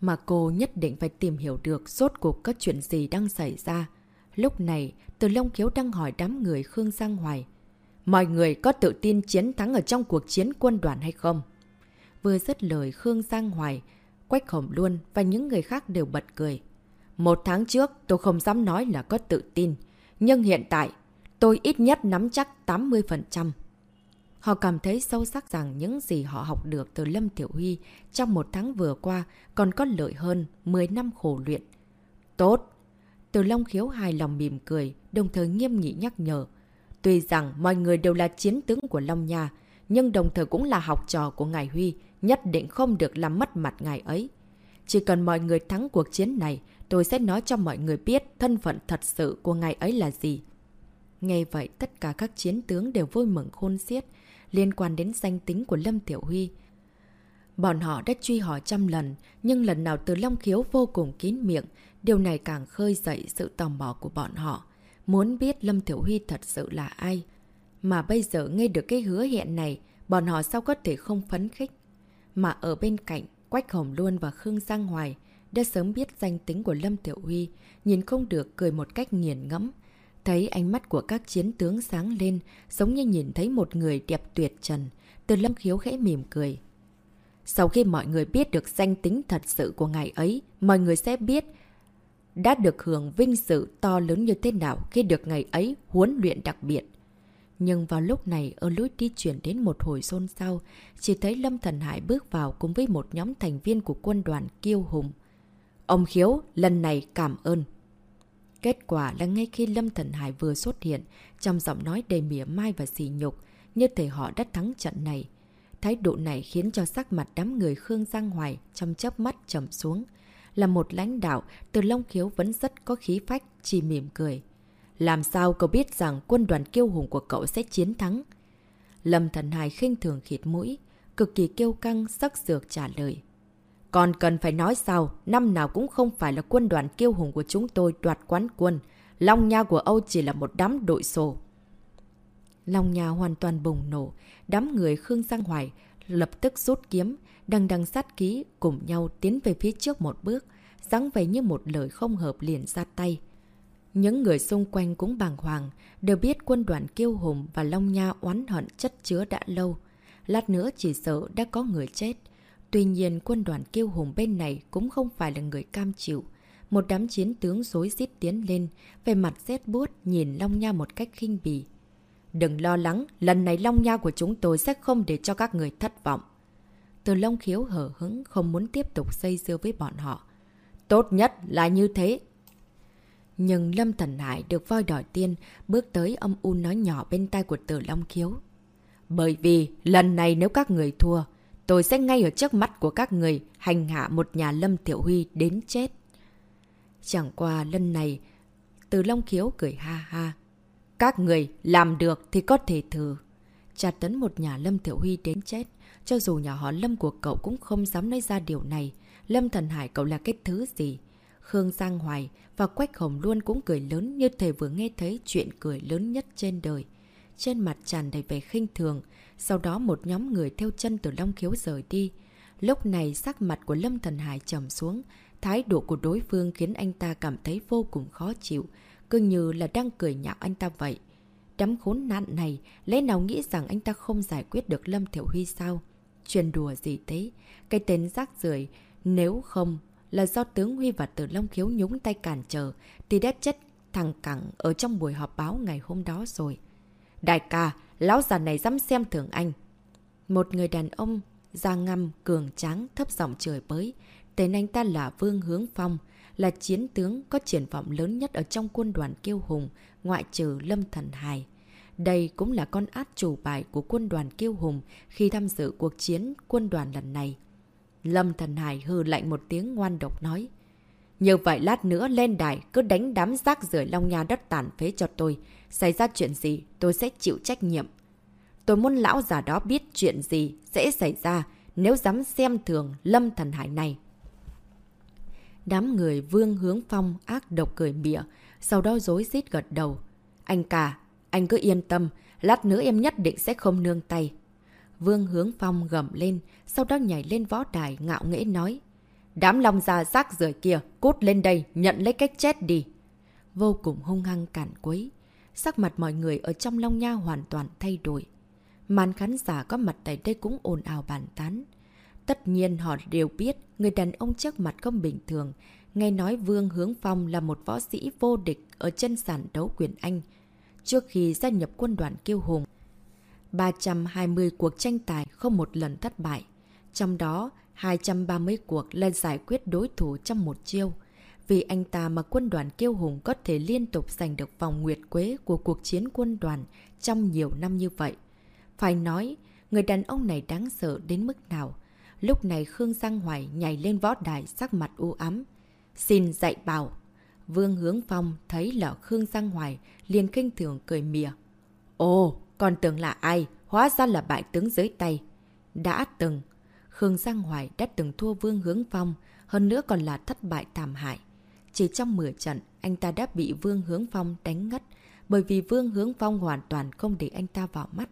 Mà cô nhất định phải tìm hiểu được rốt cuộc có chuyện gì đang xảy ra. Lúc này, từ Long Khiếu đang hỏi đám người Khương Giang Hoài. Mọi người có tự tin chiến thắng ở trong cuộc chiến quân đoàn hay không? Vừa dứt lời Khương Giang Hoài, Quách Hồng Luân và những người khác đều bật cười. Một tháng trước tôi không dám nói là có tự tin, nhưng hiện tại tôi ít nhất nắm chắc 80%. Họ cảm thấy sâu sắc rằng những gì họ học được từ Lâm Tiểu Huy trong một tháng vừa qua còn có lợi hơn 10 năm khổ luyện. Tốt! Từ Long Khiếu hài lòng mỉm cười, đồng thời nghiêm nghị nhắc nhở. Tuy rằng mọi người đều là chiến tướng của Long Nha, nhưng đồng thời cũng là học trò của Ngài Huy, nhất định không được làm mất mặt ngài ấy. Chỉ cần mọi người thắng cuộc chiến này, tôi sẽ nói cho mọi người biết thân phận thật sự của ngài ấy là gì. Nghe vậy, tất cả các chiến tướng đều vui mừng khôn xiết, liên quan đến danh tính của Lâm Tiểu Huy. Bọn họ đã truy hỏi trăm lần, nhưng lần nào từ Long Khiếu vô cùng kín miệng, điều này càng khơi dậy sự tò mò của bọn họ. Muốn biết Lâm Tiểu Huy thật sự là ai. Mà bây giờ nghe được cái hứa hẹn này, bọn họ sao có thể không phấn khích. Mà ở bên cạnh, Quách Hồng Luân và Khương Giang Hoài đã sớm biết danh tính của Lâm Tiểu Huy, nhìn không được cười một cách nghiền ngẫm. Thấy ánh mắt của các chiến tướng sáng lên, giống như nhìn thấy một người đẹp tuyệt trần. Từ Lâm Khiếu khẽ mỉm cười. Sau khi mọi người biết được danh tính thật sự của ngài ấy, mọi người sẽ biết đã được hưởng vinh dự to lớn như thế nào khi được ngày ấy huấn luyện đặc biệt. Nhưng vào lúc này, ở lối đi chuyển đến một hồi xôn xao, chỉ thấy Lâm Thần Hải bước vào cùng với một nhóm thành viên của quân đoàn kiêu hùng. Ông Khiếu, lần này cảm ơn. Kết quả là ngay khi Lâm Thần Hải vừa xuất hiện, trong giọng nói đầy mỉa mai và xỉ nhục, như thể họ đã thắng trận này. Thái độ này khiến cho sắc mặt đám người Khương Giang Hoài trong chớp mắt trầm xuống. Là một lãnh đạo, từ Long Khiếu vẫn rất có khí phách, chỉ mỉm cười. Làm sao cậu biết rằng quân đoàn kiêu hùng của cậu sẽ chiến thắng? Lâm Thần Hải khinh thường khịt mũi, cực kỳ kiêu căng, sắc dược trả lời. Còn cần phải nói sao, năm nào cũng không phải là quân đoàn kiêu hùng của chúng tôi đoạt quán quân. Long Nha của Âu chỉ là một đám đội sổ. Long Nha hoàn toàn bùng nổ, đám người Khương Giang Hoài lập tức rút kiếm, đằng đằng sát ký cùng nhau tiến về phía trước một bước, dáng vẻ như một lời không hợp liền ra tay. Những người xung quanh cũng bàng hoàng, đều biết quân đoàn kiêu hùng và Long Nha oán hận chất chứa đã lâu. Lát nữa chỉ sợ đã có người chết. Tuy nhiên quân đoàn kiêu hùng bên này cũng không phải là người cam chịu. Một đám chiến tướng rối rít tiến lên, về mặt rét buốt nhìn Long Nha một cách khinh bỉ. Đừng lo lắng, lần này Long Nha của chúng tôi sẽ không để cho các người thất vọng. Từ Long Khiếu hở hứng không muốn tiếp tục xây dưa với bọn họ. Tốt nhất là như thế. Nhưng Lâm Thần Hải được voi đòi tiên, bước tới âm u nói nhỏ bên tai của Tử Long Khiếu. Bởi vì lần này nếu các người thua, tôi sẽ ngay ở trước mắt của các người hành hạ một nhà Lâm Tiểu Huy đến chết. Chẳng qua lần này, Từ Long Khiếu cười ha ha. Các người làm được thì có thể thử. Trả tấn một nhà Lâm Thiểu Huy đến chết. Cho dù nhà họ Lâm của cậu cũng không dám nói ra điều này. Lâm Thần Hải, cậu là cái thứ gì? Khương Giang Hoài và Quách Hồng luôn cũng cười lớn như thể vừa nghe thấy chuyện cười lớn nhất trên đời. Trên mặt tràn đầy vẻ khinh thường. Sau đó một nhóm người theo chân từ Long Khiếu rời đi. Lúc này sắc mặt của Lâm Thần Hải trầm xuống. Thái độ của đối phương khiến anh ta cảm thấy vô cùng khó chịu. Cứ như là đang cười nhạo anh ta vậy. Đám khốn nạn này, lẽ nào nghĩ rằng anh ta không giải quyết được Lâm Thiểu Huy sao? Truyền đùa gì thế? Cái tên rác rưởi nếu không là do tướng Huy và Tử Long Khiếu nhúng tay cản trở, thì đã chết thằng cẳng ở trong buổi họp báo ngày hôm đó rồi. Đại ca, lão già này dám xem thường anh. Một người đàn ông, da ngăm, cường tráng, thấp giọng trời bới. Tên anh ta là Vương Hướng Phong, là chiến tướng có triển vọng lớn nhất ở trong quân đoàn kiêu hùng, ngoại trừ Lâm Thần Hải. Đây cũng là con át chủ bài của quân đoàn kiêu hùng khi tham dự cuộc chiến quân đoàn lần này. Lâm Thần Hải hư lạnh một tiếng ngoan độc nói. Như vậy lát nữa lên đài cứ đánh đám rác rưởi long nha đất tàn phế cho tôi. Xảy ra chuyện gì tôi sẽ chịu trách nhiệm. Tôi muốn lão già đó biết chuyện gì sẽ xảy ra nếu dám xem thường Lâm Thần Hải này. Đám người vương hướng phong ác độc cười mịa, sau đó dối rít gật đầu. Anh cả, anh cứ yên tâm, lát nữa em nhất định sẽ không nương tay. Vương hướng phong gầm lên, sau đó nhảy lên võ đài ngạo nghễ nói. Đám long già rác rưởi kia, cút lên đây, nhận lấy cách chết đi. Vô cùng hung hăng cản quấy. Sắc mặt mọi người ở trong long nha hoàn toàn thay đổi. Màn khán giả có mặt tại đây cũng ồn ào bàn tán. Tất nhiên họ đều biết người đàn ông trước mặt không bình thường. Nghe nói Vương Hướng Phong là một võ sĩ vô địch ở chân sản đấu quyền Anh. Trước khi gia nhập quân đoàn kiêu hùng, 320 cuộc tranh tài không một lần thất bại. Trong đó, 230 cuộc là giải quyết đối thủ trong một chiêu. Vì anh ta mà quân đoàn kiêu hùng có thể liên tục giành được vòng nguyệt quế của cuộc chiến quân đoàn trong nhiều năm như vậy. Phải nói, người đàn ông này đáng sợ đến mức nào. Lúc này Khương Giang Hoài nhảy lên võ đài sắc mặt u ám. Xin dạy bảo. Vương Hướng Phong thấy là Khương Giang Hoài liền kinh thường cười mỉa. Ồ, còn tưởng là ai? Hóa ra là bại tướng dưới tay. Đã từng. Khương Giang Hoài đã từng thua Vương Hướng Phong, hơn nữa còn là thất bại thảm hại. Chỉ trong 10 trận, anh ta đã bị Vương Hướng Phong đánh ngất, bởi vì Vương Hướng Phong hoàn toàn không để anh ta vào mắt.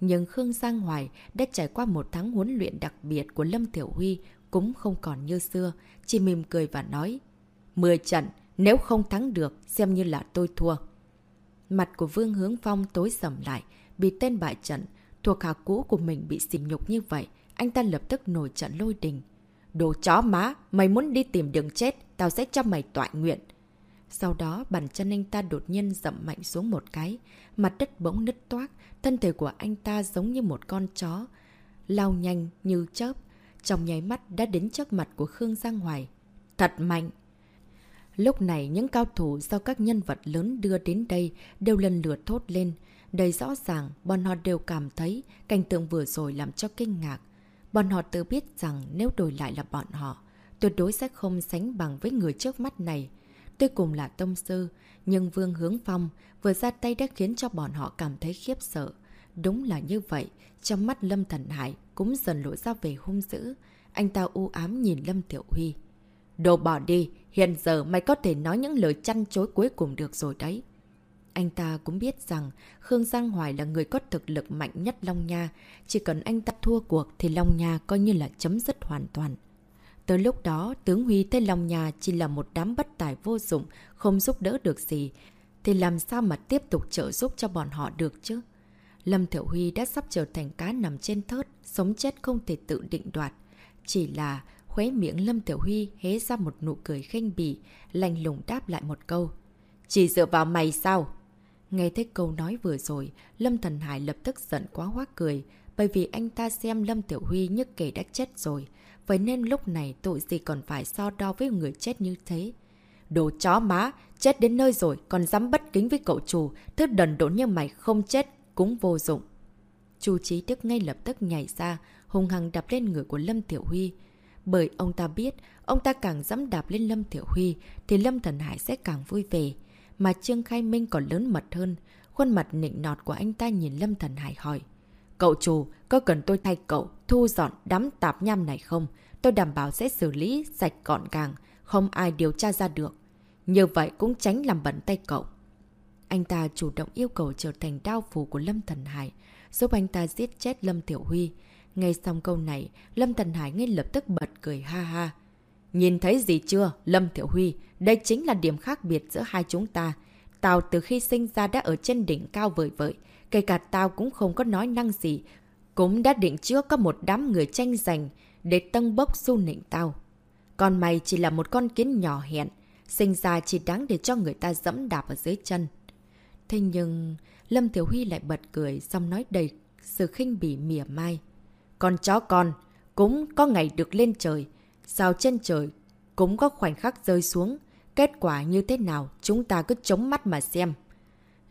Nhưng Khương Giang Hoài đã trải qua một tháng huấn luyện đặc biệt của Lâm Tiểu Huy cũng không còn như xưa, chỉ mỉm cười và nói. Mười trận, nếu không thắng được, xem như là tôi thua. Mặt của Vương Hướng Phong tối sầm lại, bị tên bại trận, thuộc hạ cũ của mình bị xỉ nhục như vậy, anh ta lập tức nổi trận lôi đình. Đồ chó má, mày muốn đi tìm đường chết, tao sẽ cho mày tọa nguyện. Sau đó bàn chân anh ta đột nhiên dậm mạnh xuống một cái, mặt đất bỗng nứt toác, thân thể của anh ta giống như một con chó, lao nhanh như chớp, trong nháy mắt đã đến trước mặt của Khương Giang Hoài. Thật mạnh! Lúc này những cao thủ do các nhân vật lớn đưa đến đây đều lần lượt thốt lên. Đầy rõ ràng, bọn họ đều cảm thấy cảnh tượng vừa rồi làm cho kinh ngạc. Bọn họ tự biết rằng nếu đổi lại là bọn họ, tuyệt đối sẽ không sánh bằng với người trước mắt này. Tuy cùng là tông sư, nhưng Vương Hướng Phong vừa ra tay đã khiến cho bọn họ cảm thấy khiếp sợ. Đúng là như vậy, trong mắt Lâm Thần Hải cũng dần lộ ra về hung dữ. Anh ta u ám nhìn Lâm Tiểu Huy. Đồ bỏ đi, hiện giờ mày có thể nói những lời chăn chối cuối cùng được rồi đấy. Anh ta cũng biết rằng Khương Giang Hoài là người có thực lực mạnh nhất Long Nha. Chỉ cần anh ta thua cuộc thì Long Nha coi như là chấm dứt hoàn toàn. Tới lúc đó, tướng Huy thấy lòng nhà chỉ là một đám bất tài vô dụng, không giúp đỡ được gì. Thì làm sao mà tiếp tục trợ giúp cho bọn họ được chứ? Lâm Thiểu Huy đã sắp trở thành cá nằm trên thớt, sống chết không thể tự định đoạt. Chỉ là khóe miệng Lâm Tiểu Huy hé ra một nụ cười khinh bỉ, lành lùng đáp lại một câu. Chỉ dựa vào mày sao? Nghe thấy câu nói vừa rồi, Lâm Thần Hải lập tức giận quá hoác cười, bởi vì anh ta xem Lâm Tiểu Huy như kể đã chết rồi. Vậy nên lúc này tội gì còn phải so đo với người chết như thế. Đồ chó má, chết đến nơi rồi, còn dám bất kính với cậu chủ, thứ đần độn như mày không chết, cũng vô dụng. Chu Trí Đức ngay lập tức nhảy ra, hùng hằng đạp lên người của Lâm Tiểu Huy. Bởi ông ta biết, ông ta càng dám đạp lên Lâm Tiểu Huy, thì Lâm Thần Hải sẽ càng vui vẻ. Mà Trương Khai Minh còn lớn mật hơn. Khuôn mặt nịnh nọt của anh ta nhìn Lâm Thần Hải hỏi. Cậu chủ, có cần tôi thay cậu thu dọn đám tạp nham này không? Tôi đảm bảo sẽ xử lý sạch gọn gàng, không ai điều tra ra được. Như vậy cũng tránh làm bẩn tay cậu. Anh ta chủ động yêu cầu trở thành đao phù của Lâm Thần Hải, giúp anh ta giết chết Lâm Tiểu Huy. Ngay xong câu này, Lâm Thần Hải ngay lập tức bật cười ha ha. Nhìn thấy gì chưa, Lâm Tiểu Huy? Đây chính là điểm khác biệt giữa hai chúng ta. Tao từ khi sinh ra đã ở trên đỉnh cao vời vợi. Kể cả tao cũng không có nói năng gì. Cũng đã định trước có một đám người tranh giành để tân bốc su nịnh tao. Còn mày chỉ là một con kiến nhỏ hẹn. Sinh ra chỉ đáng để cho người ta dẫm đạp ở dưới chân. Thế nhưng, Lâm thiếu Huy lại bật cười, xong nói đầy sự khinh bỉ mỉa mai. Con chó con, cũng có ngày được lên trời. Sao trên trời, cũng có khoảnh khắc rơi xuống. Kết quả như thế nào, chúng ta cứ chống mắt mà xem.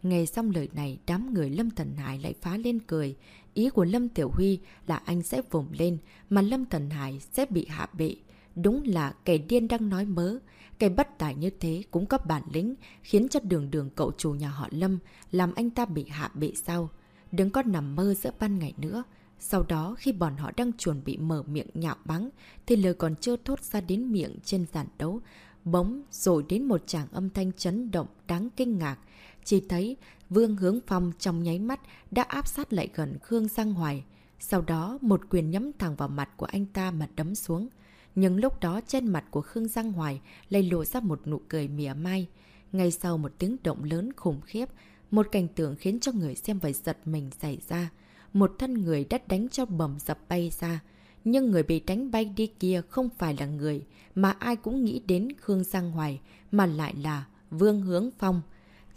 Nghe xong lời này, đám người Lâm Thần Hải lại phá lên cười. Ý của Lâm Tiểu Huy là anh sẽ vùng lên, mà Lâm Thần Hải sẽ bị hạ bệ. Đúng là kẻ điên đang nói mớ. kẻ bất tài như thế cũng có bản lĩnh, khiến cho đường đường cậu chủ nhà họ Lâm làm anh ta bị hạ bệ sao. Đừng có nằm mơ giữa ban ngày nữa. Sau đó khi bọn họ đang chuẩn bị mở miệng nhạo bắn, thì lời còn chưa thốt ra đến miệng trên giàn đấu. Bỗng rồi đến một tràng âm thanh chấn động đáng kinh ngạc. Chỉ thấy Vương Hướng Phong trong nháy mắt đã áp sát lại gần Khương Giang Hoài. Sau đó một quyền nhắm thẳng vào mặt của anh ta mà đấm xuống. Nhưng lúc đó trên mặt của Khương Giang Hoài lại lộ ra một nụ cười mỉa mai. Ngay sau một tiếng động lớn khủng khiếp, một cảnh tượng khiến cho người xem phải giật mình xảy ra. Một thân người đã đánh cho bầm dập bay ra. Nhưng người bị đánh bay đi kia không phải là người mà ai cũng nghĩ đến Khương Giang Hoài, mà lại là Vương Hướng Phong.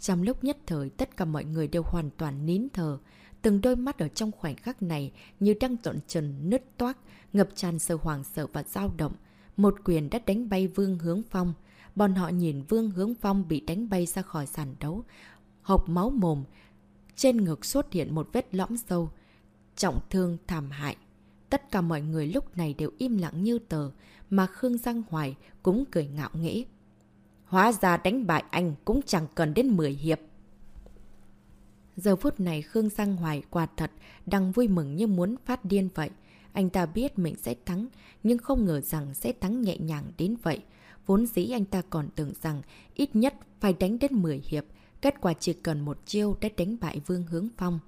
Trong lúc nhất thời, tất cả mọi người đều hoàn toàn nín thờ. Từng đôi mắt ở trong khoảnh khắc này như đang trộn trần nứt toác, ngập tràn sự hoàng sợ và dao động. Một quyền đã đánh bay Vương Hướng Phong. Bọn họ nhìn Vương Hướng Phong bị đánh bay ra khỏi sàn đấu. Hộp máu mồm. Trên ngực xuất hiện một vết lõm sâu. Trọng thương thảm hại. Tất cả mọi người lúc này đều im lặng như tờ, mà Khương Giang Hoài cũng cười ngạo nghễ. Hóa ra đánh bại anh cũng chẳng cần đến 10 hiệp. Giờ phút này Khương Giang Hoài quả thật đang vui mừng như muốn phát điên vậy. Anh ta biết mình sẽ thắng, nhưng không ngờ rằng sẽ thắng nhẹ nhàng đến vậy. Vốn dĩ anh ta còn tưởng rằng ít nhất phải đánh đến 10 hiệp, kết quả chỉ cần một chiêu để đánh bại Vương Hướng Phong.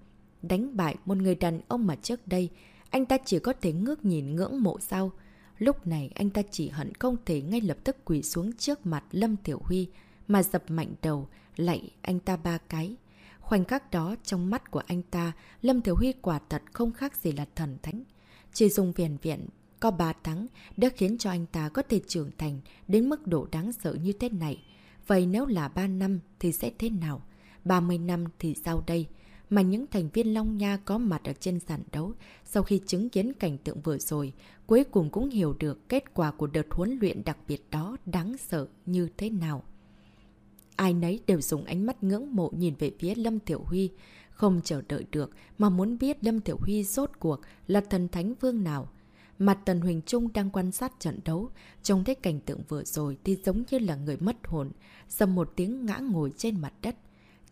đánh bại một người đàn ông mà trước đây, anh ta chỉ có thể ngước nhìn ngưỡng mộ sau. Lúc này anh ta chỉ hận không thể ngay lập tức quỳ xuống trước mặt Lâm Tiểu Huy, mà dập mạnh đầu, lạy anh ta ba cái. Khoảnh khắc đó, trong mắt của anh ta, Lâm Tiểu Huy quả thật không khác gì là thần thánh. Chỉ dùng viền viện có 3 tháng đã khiến cho anh ta có thể trưởng thành đến mức độ đáng sợ như thế này. Vậy nếu là 3 năm thì sẽ thế nào? 30 năm thì sao đây? Mà những thành viên Long Nha có mặt ở trên sàn đấu, sau khi chứng kiến cảnh tượng vừa rồi, cuối cùng cũng hiểu được kết quả của đợt huấn luyện đặc biệt đó đáng sợ như thế nào. Ai nấy đều dùng ánh mắt ngưỡng mộ nhìn về phía Lâm Tiểu Huy, không chờ đợi được mà muốn biết Lâm Tiểu Huy rốt cuộc là thần thánh vương nào. Mặt Tần Huỳnh Trung đang quan sát trận đấu, trông thấy cảnh tượng vừa rồi thì giống như là người mất hồn, dầm một tiếng ngã ngồi trên mặt đất.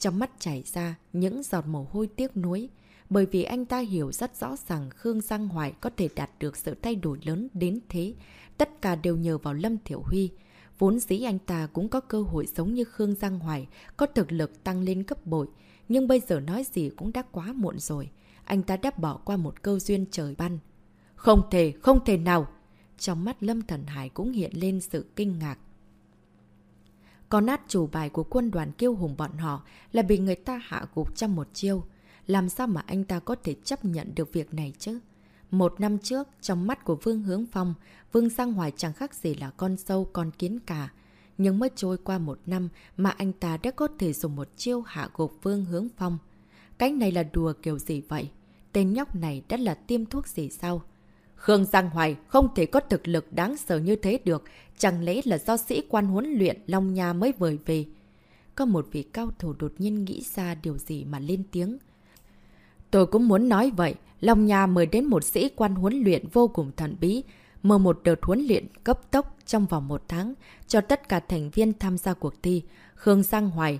Trong mắt chảy ra những giọt mồ hôi tiếc nuối, bởi vì anh ta hiểu rất rõ rằng Khương Giang Hoài có thể đạt được sự thay đổi lớn đến thế. Tất cả đều nhờ vào Lâm Thiểu Huy. Vốn dĩ anh ta cũng có cơ hội giống như Khương Giang Hoài, có thực lực tăng lên cấp bội. Nhưng bây giờ nói gì cũng đã quá muộn rồi. Anh ta đã bỏ qua một câu duyên trời ban. Không thể, không thể nào! Trong mắt Lâm Thần Hải cũng hiện lên sự kinh ngạc. Còn nát chủ bài của quân đoàn kiêu hùng bọn họ là bị người ta hạ gục trong một chiêu. Làm sao mà anh ta có thể chấp nhận được việc này chứ? Một năm trước, trong mắt của Vương Hướng Phong, Vương Giang Hoài chẳng khác gì là con sâu, con kiến cả. Nhưng mới trôi qua một năm mà anh ta đã có thể dùng một chiêu hạ gục Vương Hướng Phong. Cái này là đùa kiểu gì vậy? Tên nhóc này đã là tiêm thuốc gì sao? Khương Giang Hoài không thể có thực lực đáng sợ như thế được, chẳng lẽ là do sĩ quan huấn luyện Long Nha mới vời về. Có một vị cao thủ đột nhiên nghĩ ra điều gì mà lên tiếng. Tôi cũng muốn nói vậy, Long Nha mời đến một sĩ quan huấn luyện vô cùng thần bí, mở một đợt huấn luyện cấp tốc trong vòng một tháng cho tất cả thành viên tham gia cuộc thi. Khương Giang Hoài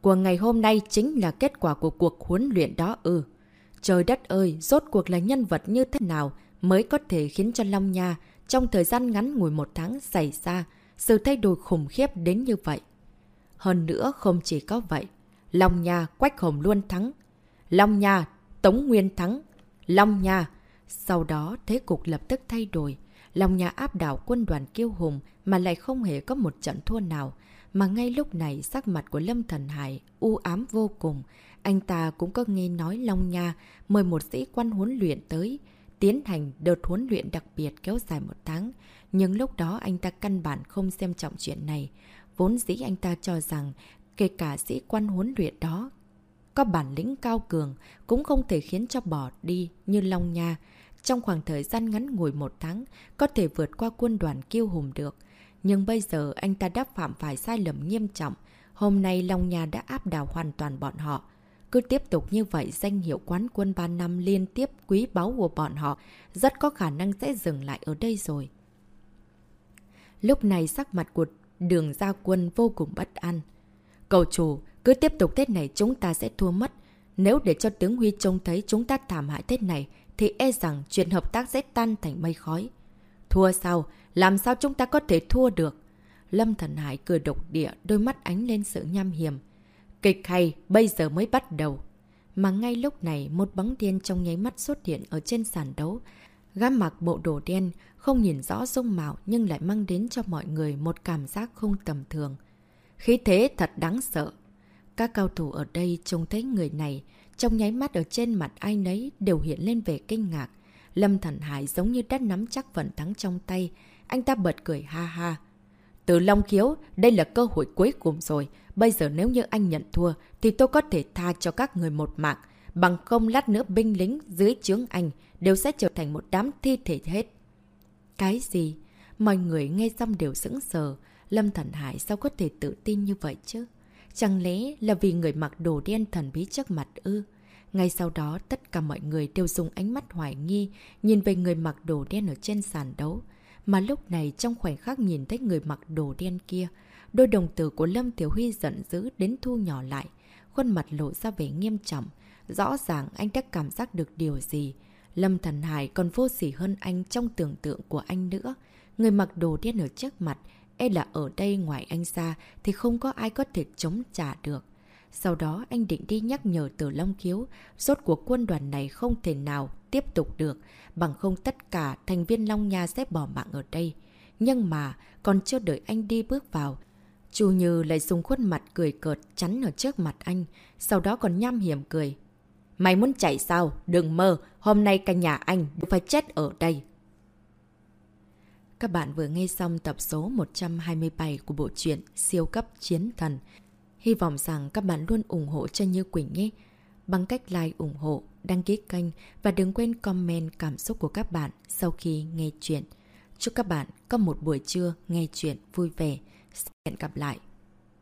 của ngày hôm nay chính là kết quả của cuộc huấn luyện đó ư. Trời đất ơi, rốt cuộc là nhân vật như thế nào mới có thể khiến cho Long Nha trong thời gian ngắn ngủi một tháng xảy ra sự thay đổi khủng khiếp đến như vậy. Hơn nữa không chỉ có vậy, Long Nha Quách Hồng luôn thắng, Long Nha Tống Nguyên thắng, Long Nha. Sau đó thế cục lập tức thay đổi, Long Nha áp đảo quân đoàn kiêu hùng mà lại không hề có một trận thua nào. Mà ngay lúc này sắc mặt của Lâm Thần Hải u ám vô cùng. Anh ta cũng có nghe nói Long Nha mời một sĩ quan huấn luyện tới, tiến hành đợt huấn luyện đặc biệt kéo dài một tháng. Nhưng lúc đó anh ta căn bản không xem trọng chuyện này. Vốn dĩ anh ta cho rằng kể cả sĩ quan huấn luyện đó có bản lĩnh cao cường cũng không thể khiến cho bỏ đi như Long Nha. Trong khoảng thời gian ngắn ngủi một tháng, có thể vượt qua quân đoàn kiêu hùng được. Nhưng bây giờ anh ta đã phạm phải sai lầm nghiêm trọng. Hôm nay Long Nha đã áp đảo hoàn toàn bọn họ. Cứ tiếp tục như vậy, danh hiệu quán quân 3 năm liên tiếp quý báu của bọn họ rất có khả năng sẽ dừng lại ở đây rồi. Lúc này sắc mặt của đường gia quân vô cùng bất an. Cầu chủ, cứ tiếp tục thế này chúng ta sẽ thua mất. Nếu để cho tướng Huy trông thấy chúng ta thảm hại thế này, thì e rằng chuyện hợp tác sẽ tan thành mây khói. Thua sao? Làm sao chúng ta có thể thua được? Lâm Thần Hải cười độc địa, đôi mắt ánh lên sự nham hiểm. Kịch hay, bây giờ mới bắt đầu. Mà ngay lúc này, một bóng đen trong nháy mắt xuất hiện ở trên sàn đấu. Gã mặc bộ đồ đen, không nhìn rõ dung mạo nhưng lại mang đến cho mọi người một cảm giác không tầm thường. Khí thế thật đáng sợ. Các cao thủ ở đây trông thấy người này, trong nháy mắt ở trên mặt ai nấy đều hiện lên vẻ kinh ngạc. Lâm Thần Hải giống như đã nắm chắc vận thắng trong tay. Anh ta bật cười ha ha. Từ Long Khiếu, đây là cơ hội cuối cùng rồi. Bây giờ nếu như anh nhận thua, thì tôi có thể tha cho các người một mạng. Bằng không lát nữa binh lính dưới chướng anh đều sẽ trở thành một đám thi thể hết. Cái gì? Mọi người nghe xong đều sững sờ. Lâm Thần Hải sao có thể tự tin như vậy chứ? Chẳng lẽ là vì người mặc đồ đen thần bí trước mặt ư? Ngay sau đó, tất cả mọi người đều dùng ánh mắt hoài nghi, nhìn về người mặc đồ đen ở trên sàn đấu. Mà lúc này, trong khoảnh khắc nhìn thấy người mặc đồ đen kia, đôi đồng tử của Lâm Tiểu Huy giận dữ đến thu nhỏ lại, khuôn mặt lộ ra vẻ nghiêm trọng. Rõ ràng anh đã cảm giác được điều gì. Lâm Thần Hải còn vô sỉ hơn anh trong tưởng tượng của anh nữa. Người mặc đồ đen ở trước mặt, e là ở đây ngoài anh ra thì không có ai có thể chống trả được. Sau đó anh định đi nhắc nhở từ Long Khiếu, rốt cuộc quân đoàn này không thể nào tiếp tục được, bằng không tất cả thành viên Long Nha sẽ bỏ mạng ở đây. Nhưng mà, còn chưa đợi anh đi bước vào, Chu Như lại dùng khuôn mặt cười cợt chắn ở trước mặt anh, sau đó còn nham hiểm cười. Mày muốn chạy sao? Đừng mơ, hôm nay cả nhà anh đều phải chết ở đây. Các bạn vừa nghe xong tập số 127 của bộ truyện Siêu cấp chiến thần. Hy vọng rằng các bạn luôn ủng hộ cho Như Quỳnh nhé. Bằng cách like ủng hộ, đăng ký kênh và đừng quên comment cảm xúc của các bạn sau khi nghe chuyện. Chúc các bạn có một buổi trưa nghe chuyện vui vẻ. Hẹn gặp lại.